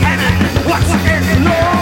cannon. What's in love?